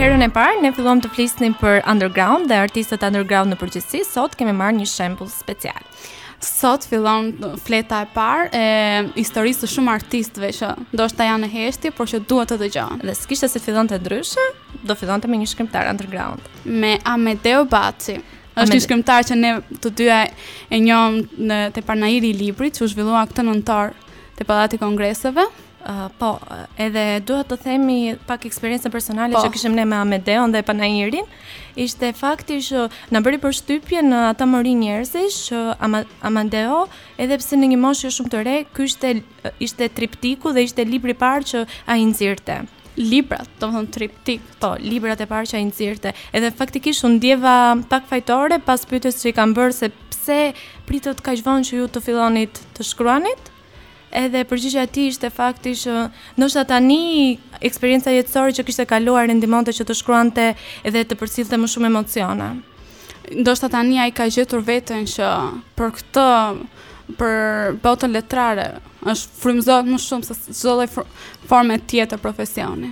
herën e parë ne filluam të flisnim për underground dhe artistët underground në përgjithësi, sot kemi marrë një shembull special. Sot fillon fleta e parë e historisë të shumë artistëve që ndoshta janë në heshtje, por që duhet të dëgjohen. Dhe s'kishte se fillonte ndryshe, do fillonte me një shkrimtar underground, me Amedeo Baci. Është një shkrimtar që ne të dyja e njohëm te Panairi i Librit, që u zhvillua këtë nëntor te Pallati i Kongreseve. Uh, po, edhe duhet të themi pak eksperiencën personale po. që kishim ne me Amedeon dhe Panairin, ishte fakti që na bëri përshtypje në atë mori njerëzish që Ama, Amedeo, edhe pse në një moshë jo shumë të re, ky ishte ishte triptiku dhe ishte libri i parë që ai nxirrte librat, domethënë triptik, po, librat e parë që ai nxirrte. Edhe faktikisht u ndjeva pak fajtore pas pyetjes që i kam bërë se pse pritët kaq vonë që ju të fillonit të shkruanit, Edhe përgjigja e tij ishte fakti që ndoshta tani eksperienca jetësore që kishte kaluar e ndihmonte që të shkruante dhe të përcillte më shumë emocione. Ndoshta tani ai ka gjetur veten që për këtë për botën letrare është frymëzohet më shumë se çdo lloj forme tjetër profesioni.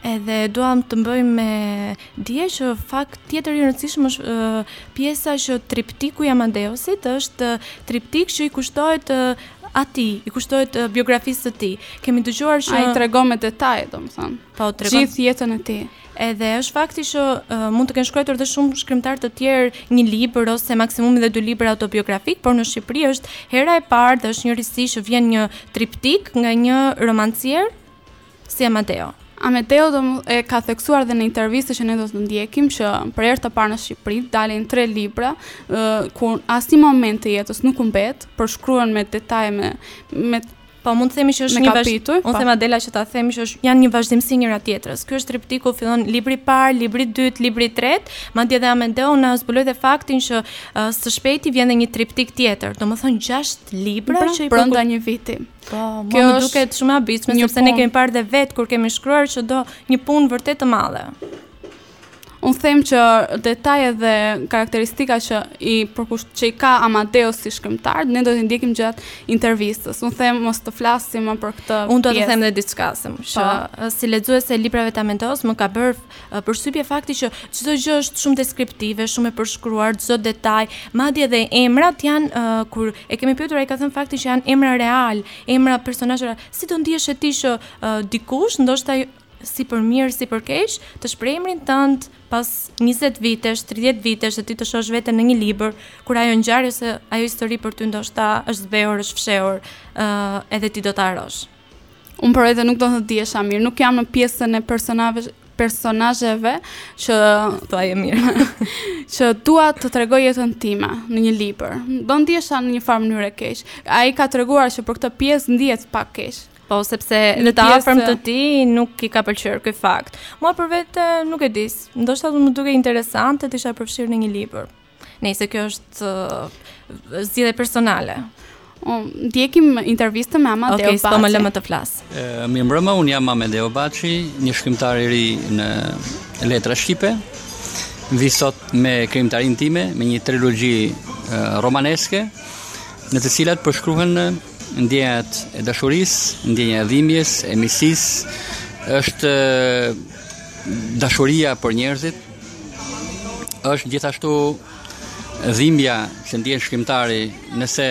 Edhe duam të bëjmë me dije që fakt tjetër i rëndësishëm është uh, pjesa që triptiku i Amadeos është uh, triptik që i kushtohet uh, atij, i kushtohet uh, biografisë së tij. Kemi dëgjuar që... Ai tregon me detaje, domethënë. Pa, po, tregon... Gjithë jetën e tij. Edhe është fakti që uh, mund të kenë shkruar dhe shumë shkrimtarë të tjerë një libër ose maksimumi dhe dy libra autobiografikë, por në Shqipëri është hera e parë dhe është një risi që vjen një triptik nga një romancier si Amadeo. Amedeo e ka theksuar dhe në intervistën që ne do ta ndjekim që për herë të parë në Shqipëri dalin tre libra ku asnjë moment i jetës nuk humbet, përshkruhen me detaje me me Po mund të themi që është një kapitull. Unë po. them Adela që ta themi që është janë një vazhdimësi njëra tjetrës. Ky është triptiku fillon libri i parë, libri i dytë, libri i tretë, madje edhe Amedeo na zbuloi dhe faktin që uh, së shpejti vjen edhe një triptik tjetër, domethënë 6 libra pra, që brenda një viti. Po, kjo më duket shumë e habitshme sepse ne kemi parë dhe vetë kur kemi shkruar që do një punë vërtet të madhe. Unë them që detaje dhe karakteristika që i përkusht që i ka Amadeo si shkrimtar, ne do t'i ndjekim gjatë intervistës. Unë them mos të flasim më për këtë. Unë do të them edhe diçka se më po. si lexuese e librave të Amadeos më ka bërë Përshtypje fakti që çdo gjë është shumë deskriptive, shumë e përshkruar, çdo detaj, madje edhe emrat janë uh, kur e kemi pyetur ai ka thënë fakti që janë emra realë, emra personazhe. Si do ndiheshe ti që uh, dikush ndoshta si për mirë si për keq, të shpreh emrin tënd pas 20 vitesh, 30 vitesh dhe ti të shohësh veten në një libër, kur ajo ngjarje ose ajo histori për ty ndoshta është zbehur, është fshehur, ë uh, edhe ti do ta harrosh. Unë për vete nuk do të ndihesha mirë, nuk jam në pjesën e personave, personazheve që thua e mirë, që dua të tregoj jetën time në një libër. Do ndihesha në një farë mënyrë keq. Ai ka treguar që për këtë pjesë ndihet pak keq. Po, sepse në të afërm të tij nuk i ka pëlqyer ky fakt. Mua për vete nuk e di, ndoshta do më dukej interesante të isha përfshirë në një libër. Nëse kjo është zgjedhje personale. Um, ndjekim intervistën me Amadeo Baci. Okej, okay, s'po më lë më të flas. Mirëmbrëma, unë jam Amadeo Baci, një shkrimtar i ri në letrat shqipe. Vij sot me krijimtarinë time, me një trilogji romaneske, në të cilat përshkruhen ndjenjat e dashurisë, ndjenja e dhimbjes, e miqësisë, është dashuria për njerëzit, Është gjithashtu dhimbja që ndjen shkrimtari nëse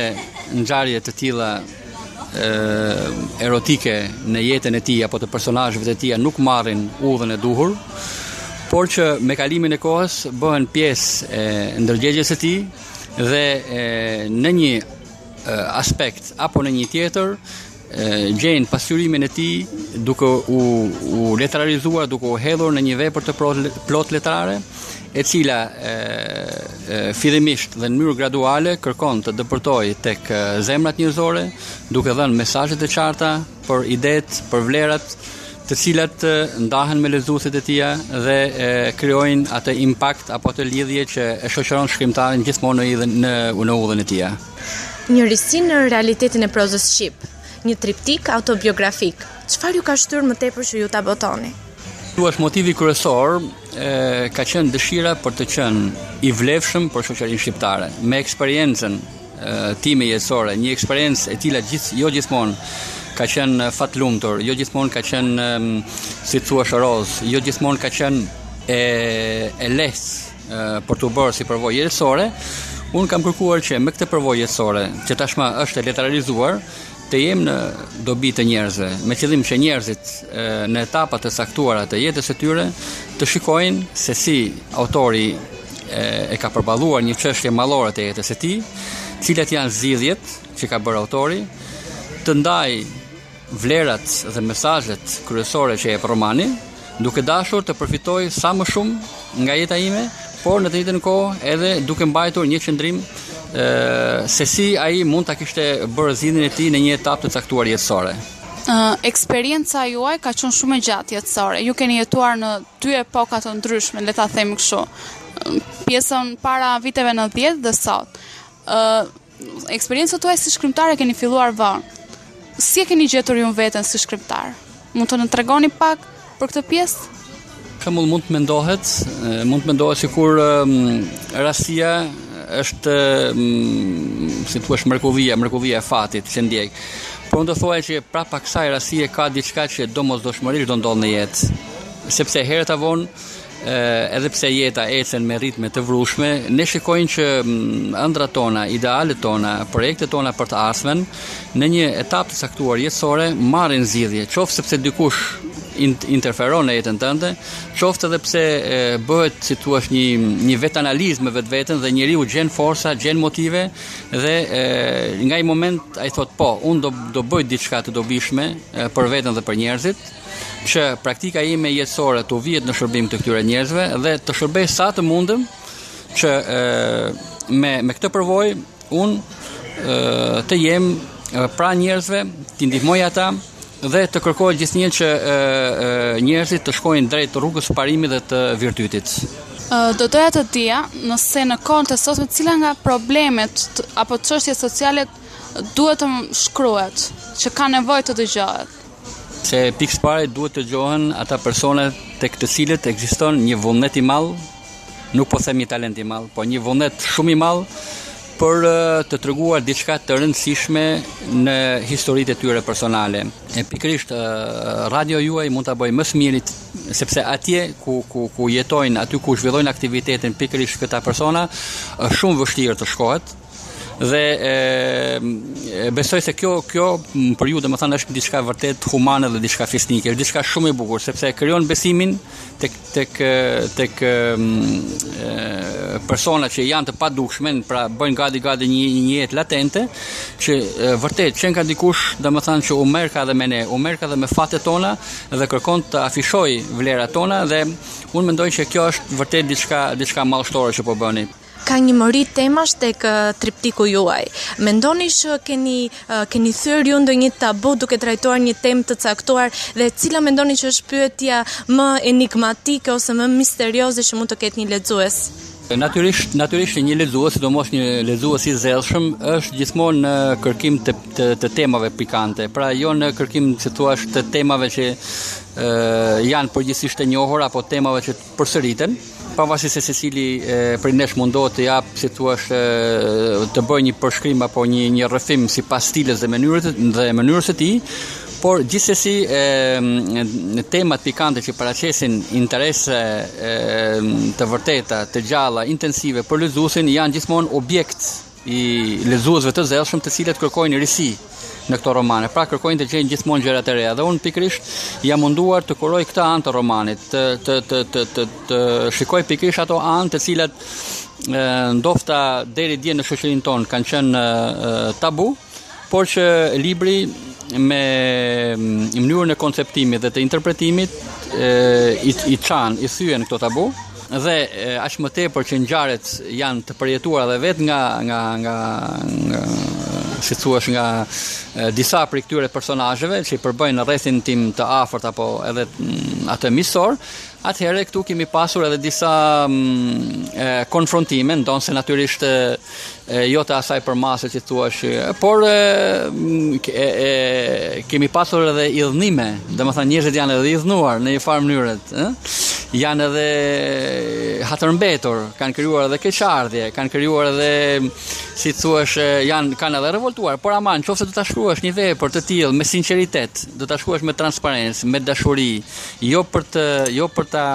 ngjarje të tilla erotike në jetën e tij apo të personazheve të tij nuk marrin udhën e duhur, por që me kalimin e kohës bëhen pjesë e ndërgjegjes së tij dhe e, në një aspekt apo në një tjetër gjejnë pasqyrimin e tij duke u, u letrarizuar, duke u hedhur në një vepër të plotë letrare, e cila e, e, fillimisht dhe në mënyrë graduale kërkon të depërtojë tek zemrat njerëzore, duke dhënë mesazhet e qarta për idetë, për vlerat, të cilat ndahen me lexuesit e tija dhe e, krijojnë atë impakt apo atë lidhje që e shoqëron shkrimtarin gjithmonë në, në, në udhën e tija. Një risi në realitetin e prozës shqip, një triptik autobiografik, çfarë ju ka shtyrë më tepër që ju ta botoni? Të thuash motivi kryesor, e, ka qenë dëshira për të qenë i vlefshëm për shoqërinë shqiptare, me eksperiencën time jetësore, një eksperiencë e cila gjithë jo gjithmonë ka qenë fatlumtur, jo gjithmonë ka qenë si të thuash rozë, jo gjithmonë ka qenë e e lehtë për t'u bërë si përvojë jetësore, unë kam kërkuar që me këtë përvojë jetësore, që tashmë është e letrarizuar, të jem në dobi të njerëzve, me qëllim që njerëzit në etapa të caktuara të jetës së tyre të shikojnë se si autori e ka përballuar një çështje madhore të jetës së tij, cilat janë zgjidhjet që ka bërë autori, të ndaj vlerat dhe mesazhet kryesore që jep romani, duke dashur të përfitojë sa më shumë nga jeta ime, por në të njëjtën kohë edhe duke mbajtur një qëndrim se si ai mund ta kishte bërë zgjidhjen e tij në një etapë të caktuar jetësore. Uh, eksperienca juaj ka qenë shumë e gjatë jetësore. Ju keni jetuar në dy epoka të ndryshme, le ta themi kështu. Pjesën para viteve 90 dhe sot. Ëh, uh, Eksperiencën tuaj si shkrimtar e keni filluar vonë. Si e keni gjetur ju veten si shkrimtar? Mund të na tregoni pak për këtë pjesë? Shembull mund të mendohet, mund të mendohet sikur um, rastia është um, si thua mrekullia, mrekullia e fatit që ndjek. Por unë do thua që prapa kësaj rastie ka diçka që domosdoshmërisht do ndodh në jetë, sepse herët a vonë edhe pse jeta ecën me ritme të vrullshme, ne shikojmë që mm, ëndrat tona, idealet tona, projektet tona për të ardhmen, në një etap të caktuar jetësore, marrin zgjidhje, qoftë sepse dikush interferon në jetën tënde, qoftë edhe pse bëhet si thua një një vetanalizë me vetveten dhe njeriu gjen forca, gjen motive dhe e, nga ai moment ai thot po, un do do bëj diçka të dobishme për veten dhe për njerëzit, që praktika ime jetësore të vihet në shërbim të këtyre njerëzve dhe të shërbej sa të mundem që e, me me këtë përvojë un të jem pranë njerëzve, të ndihmoj ata dhe të kërkohet gjithnjë që e, e, njerëzit të shkojnë drejt rrugës së parimit dhe të virtytit. Do doja të dija nëse në kohën e sotme cila nga problemet apo çështjet sociale duhet të shkruhet, që ka nevojë të dëgjohet. Se pikë së pari duhet të dëgjohen ata persone tek të cilët ekziston një vullnet i madh, nuk po them një talent i madh, po një vullnet shumë i madh për të treguar diçka të rëndësishme në historitë e tyre personale. E pikërisht radio juaj mund ta bëjë më së miri, sepse atje ku ku ku jetojnë, aty ku zhvillojnë aktivitetin pikërisht këta persona, është shumë vështirë të shkohet, dhe e, e besoj se kjo kjo për ju domethënë është diçka vërtet humane dhe diçka fisnike, është diçka shumë e bukur sepse e krijon besimin tek tek tek persona që janë të padukshme, pra bëjnë gati gati një një jetë latente që e, vërtet qenka dikush domethënë që u merrka dhe me ne, u merrka dhe me fatet tona dhe kërkon të afishoj vlerat tona dhe unë mendoj që kjo është vërtet diçka diçka madhështore që po bëni. Ka një mori temash tek triptiku juaj. Mendoni që keni keni thyer ju ndonjë tabu duke trajtuar një temë të caktuar dhe cila mendoni që është pyetja më enigmatike ose më misterioze që mund të ketë një lexues? Natyrisht, natyrisht një lexues, sidomos një lexues i zellshëm, është gjithmonë në kërkim të, të, të temave pikante. Pra jo në kërkim, si thua, të temave që ë janë përgjithësisht të njohur apo temave që përsëriten, pavarësisht se secili prej nesh mundohet të jap, si thua, të bëjë një përshkrim apo një një rrëfim sipas stilës dhe mënyrës dhe mënyrës së tij, por gjithsesi e, temat pikante që paraqesin interese e, të vërteta, të gjalla, intensive për lexuesin janë gjithmonë objekt i lexuesve të zellshëm të cilët kërkojnë risi në këto romane. Pra kërkojnë të gjejnë gjithmonë gjëra të reja dhe unë pikërisht jam munduar të kuroj këtë anë të romanit, të të të të të, të shikoj pikërisht ato anë të cilat ndofta deri dje në shoqërinë tonë kanë qenë tabu, por që libri me mënyrën e konceptimit dhe të interpretimit i, i çan, i thyen këto tabu dhe aq më tepër që ngjarjet janë të përjetuara dhe vetë nga nga nga, nga si thuash nga e, disa prej këtyre personazheve që i përbëjnë rrethin tim të afërt apo edhe atë miqësor, Atëherë këtu kemi pasur edhe disa konfrontime, ndonëse natyrisht jo të asaj përmase që thuash, por kemi pasur edhe idhnime, domethënë njerëzit janë edhe idhnuar në një farë mënyret, janë edhe hatërmbetur, kanë krijuar edhe keqardhje, kanë krijuar edhe, si thuash, janë, kanë edhe revoltuar, por ama, qoftë se do ta shkruash një vepër të tillë me sinqeritet, do ta shkruash me transparencë, me dashuri, Jo për të, jo për ta,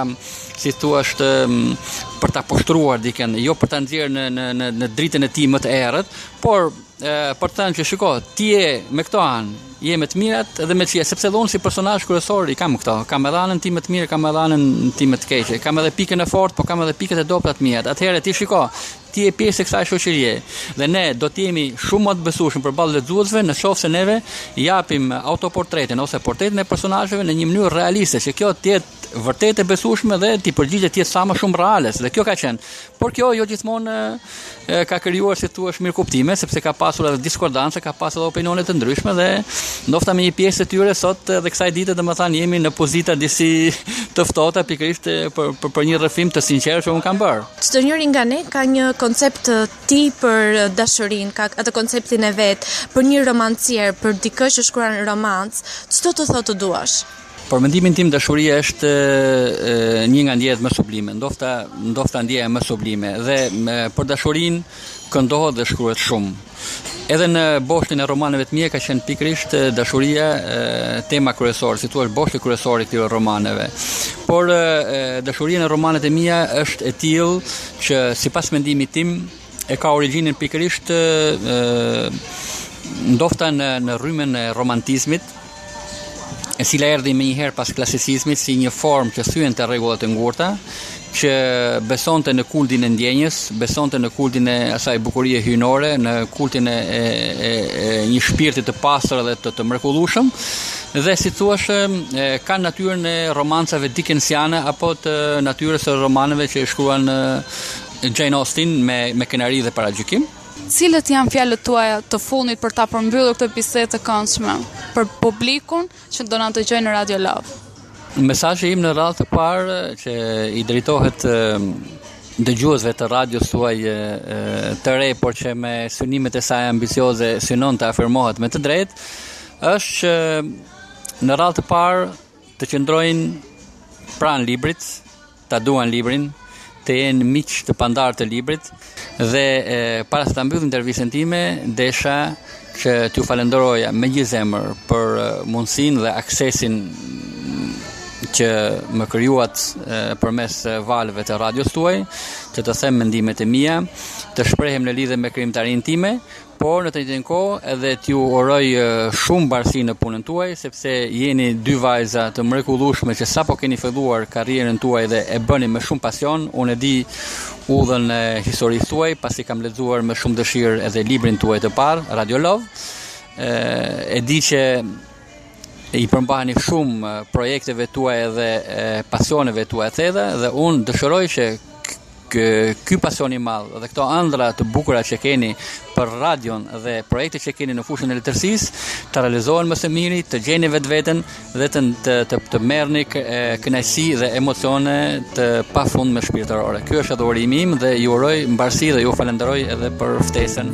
si thuash, për ta poshtruar dikën, jo për ta nxjerrë në në në në dritën e tij më të errët, por e, për të thënë që shiko, ti je me këto anë, je me të mirat edhe me të këqijat, sepse dhe unë si personazh kryesor i kam këto, kam edhe anën time të mirë, kam edhe anën time të keqe, kam edhe pikën e fortë, po kam edhe pikët e dobta të mia. Atëherë ti shiko, Ti je pjesë e kësaj shoqërie dhe ne do të jemi shumë më të besueshëm përballë lexuesve në qoftë se neve japim autoportretin ose portretin e personazheve në një mënyrë realiste, që kjo të jetë vërtet e besueshme dhe t'i përgjigjet sa më shumë reales dhe kjo ka qenë. Por kjo jo gjithmonë ka krijuar si thua mirëkuptime sepse ka pasur edhe diskordancë, ka pasur edhe opinione të ndryshme dhe ndofta me një pjesë të tyre sot edhe kësaj dite domethënë jemi në pozita disi të ftohta pikërisht për, për për një rrëfim të sinqertë që unë kam bërë. Çdo njëri nga ne ka një koncept të tij për dashurinë, ka atë konceptin e vet, për një romancier, për dikë që shkruan romancë, ç'do të thotë të duash. Për mendimin tim dashuria është një nga ndjenjat më sublime, ndofta ndofta ndjenja më sublime dhe për dashurinë këndohet dhe shkruhet shumë. Edhe në boshtin e romaneve të mia ka qenë pikërisht dashuria tema kryesore, si thua boshti kryesor i këtyre romaneve. Por dashuria në romanet e mia është e tillë që sipas mendimit tim e ka origjinën pikërisht ndofta në në rrymën e romantizmit, e cila erdhi menjëherë pas klasicizmit si një formë që thyente rregullat e ngurta, që besonte në kultin e ndjenjës, besonte në kultin e asaj bukurie hyjnore, në kultin e, e, e, e një shpirti të pastër dhe të, të mrekullueshëm, dhe si thuash ka natyrën e romancave dikensiane apo të natyrës së romaneve që i shkruan Jane Austen me, me krenari dhe paragjykim. Cilët janë fjalët tuaja të fundit për ta përmbyllur këtë bisedë të këndshme për publikun që do na dëgjojë në Radio Love? Mesazhi im në radhë të parë që i drejtohet dëgjuesve të radios tuaj të re, por që me synimet e saj ambicioze synon të afirmohet me të drejtë, është që në radhë të parë të qëndrojnë pranë librit, ta duan librin, të jenë miq të pandarë të librit dhe para se ta mbyll intervistën time, desha që t'ju falenderoja me gjithë zemër për mundësinë dhe aksesin që më krijuat përmes valëve të radios tuaj, të të them mendimet e mia, të shprehem në lidhe me krijimtarinë time, por në të njëjtën kohë edhe t'ju uroj shumë mbarësi në punën tuaj, sepse jeni dy vajza të mrekullueshme që sapo keni filluar karrierën tuaj dhe e bëni me shumë pasion. Unë e di udhën e historisë tuaj, pasi kam lexuar me shumë dëshirë edhe librin tuaj të parë, Radio Love. E di që i përmbaheni shumë projekteve tuaja dhe pasioneve tuaja të thella dhe unë dëshiroj që ky pasion i madh dhe këto ëndrra të bukura që keni për radion dhe projektet që keni në fushën e letërsisë të realizohen më së miri, të gjeni vetveten dhe të të të, të merrni kënaqësi dhe emocione të pafundme shpirtërore. Ky është edhe urimi im dhe ju uroj mbarësi dhe ju falenderoj edhe për ftesën.